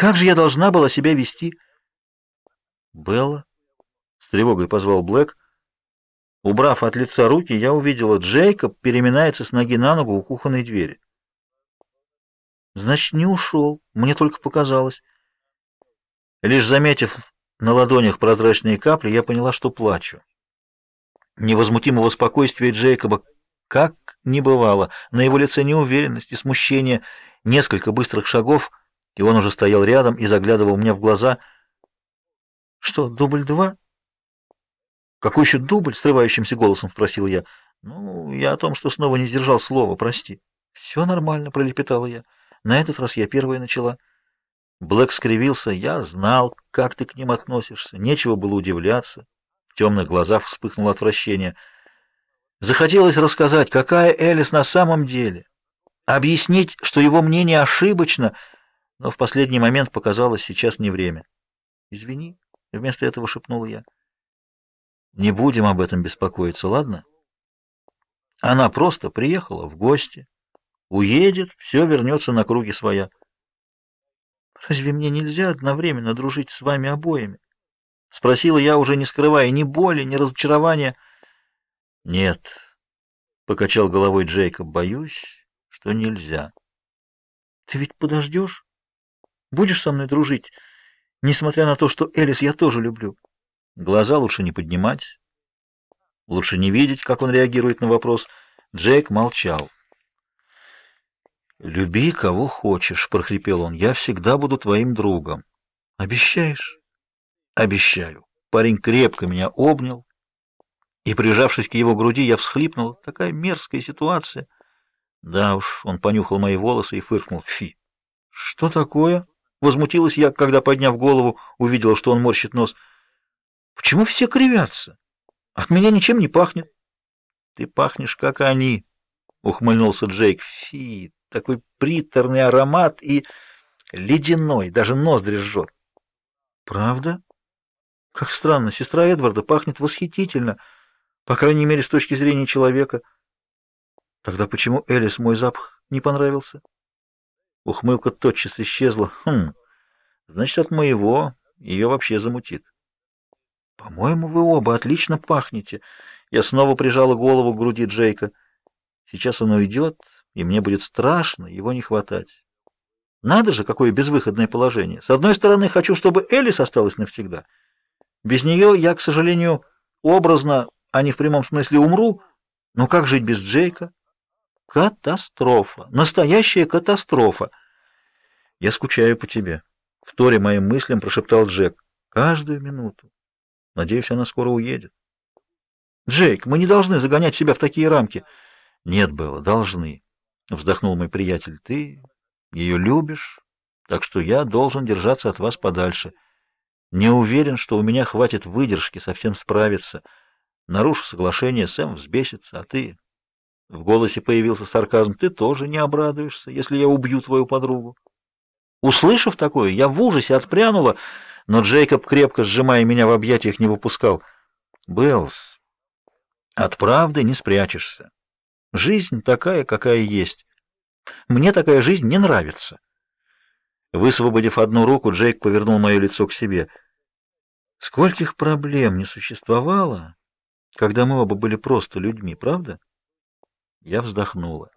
Как же я должна была себя вести? Белла, с тревогой позвал Блэк. Убрав от лица руки, я увидела, Джейкоб переминается с ноги на ногу у кухонной двери. Значит, не ушел, мне только показалось. Лишь заметив на ладонях прозрачные капли, я поняла, что плачу. Невозмутимого спокойствия Джейкоба как не бывало. На его лице неуверенность и смущение, несколько быстрых шагов, и он уже стоял рядом и заглядывал мне в глаза. «Что, дубль два?» «Какой еще дубль?» — срывающимся голосом спросил я. «Ну, я о том, что снова не сдержал слова, прости». «Все нормально», — пролепетала я. «На этот раз я первая начала». Блэк скривился. «Я знал, как ты к ним относишься. Нечего было удивляться». В темных глазах вспыхнуло отвращение. Захотелось рассказать, какая Элис на самом деле. Объяснить, что его мнение ошибочно, но в последний момент показалось, сейчас не время. «Извини», — вместо этого шепнула я. Не будем об этом беспокоиться, ладно? Она просто приехала в гости, уедет, все вернется на круги своя. Разве мне нельзя одновременно дружить с вами обоими? Спросила я, уже не скрывая ни боли, ни разочарования. Нет, покачал головой Джейкоб, боюсь, что нельзя. Ты ведь подождешь? Будешь со мной дружить, несмотря на то, что Элис я тоже люблю? Глаза лучше не поднимать, лучше не видеть, как он реагирует на вопрос. Джейк молчал. «Люби, кого хочешь», — прохрипел он. «Я всегда буду твоим другом». «Обещаешь?» «Обещаю». Парень крепко меня обнял, и, прижавшись к его груди, я всхлипнул. Такая мерзкая ситуация. Да уж, он понюхал мои волосы и фыркнул. Фи! Что такое? Возмутилась я, когда, подняв голову, увидела, что он морщит нос. Почему все кривятся? От меня ничем не пахнет. Ты пахнешь, как они, ухмыльнулся Джейк. Фи, такой приторный аромат и ледяной, даже ноздри жжет. Правда? Как странно, сестра Эдварда пахнет восхитительно, по крайней мере, с точки зрения человека. Тогда почему Элис мой запах не понравился? Ухмылка тотчас исчезла. Хм, значит, от моего ее вообще замутит. По-моему, вы оба отлично пахнете. Я снова прижала голову к груди Джейка. Сейчас он уйдет, и мне будет страшно его не хватать. Надо же, какое безвыходное положение. С одной стороны, хочу, чтобы Элис осталась навсегда. Без нее я, к сожалению, образно, а не в прямом смысле умру. Но как жить без Джейка? Катастрофа. Настоящая катастрофа. Я скучаю по тебе. Вторе моим мыслям прошептал Джек. Каждую минуту. Надеюсь, она скоро уедет. Джейк, мы не должны загонять себя в такие рамки. Нет, было, должны, вздохнул мой приятель. Ты ее любишь, так что я должен держаться от вас подальше. Не уверен, что у меня хватит выдержки совсем справиться. Нарушу соглашение, Сэм взбесится, а ты... В голосе появился сарказм. Ты тоже не обрадуешься, если я убью твою подругу. Услышав такое, я в ужасе отпрянула, но Джейкоб, крепко сжимая меня в объятиях, не выпускал. «Беллс, от правды не спрячешься. Жизнь такая, какая есть. Мне такая жизнь не нравится». Высвободив одну руку, Джейк повернул мое лицо к себе. Скольких проблем не существовало, когда мы оба были просто людьми, правда? Я вздохнула.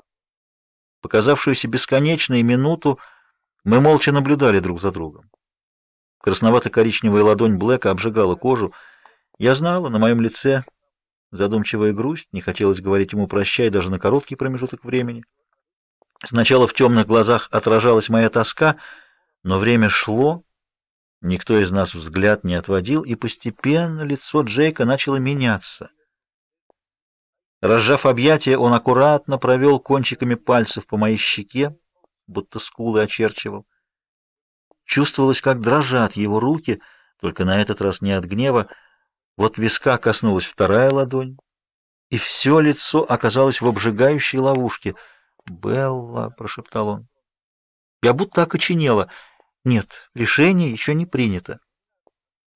Показавшуюся бесконечной минуту мы молча наблюдали друг за другом. Красновато-коричневая ладонь Блэка обжигала кожу. Я знала, на моем лице задумчивая грусть, не хотелось говорить ему прощай даже на короткий промежуток времени. Сначала в темных глазах отражалась моя тоска, но время шло, никто из нас взгляд не отводил, и постепенно лицо Джейка начало меняться. Разжав объятия, он аккуратно провел кончиками пальцев по моей щеке, будто скулы очерчивал. Чувствовалось, как дрожат его руки, только на этот раз не от гнева. Вот виска коснулась вторая ладонь, и все лицо оказалось в обжигающей ловушке. «Белла», — прошептал он. Я будто окоченела. Нет, решение еще не принято.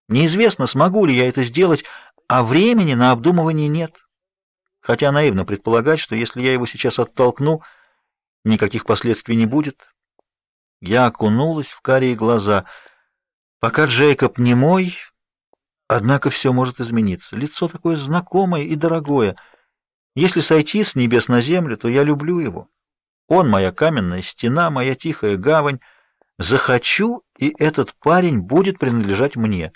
Неизвестно, смогу ли я это сделать, а времени на обдумывание нет. Хотя наивно предполагать, что если я его сейчас оттолкну, никаких последствий не будет. Я окунулась в карие глаза. Пока Джейкоб не мой, однако все может измениться. Лицо такое знакомое и дорогое. Если сойти с небес на землю, то я люблю его. Он моя каменная стена, моя тихая гавань. Захочу, и этот парень будет принадлежать мне.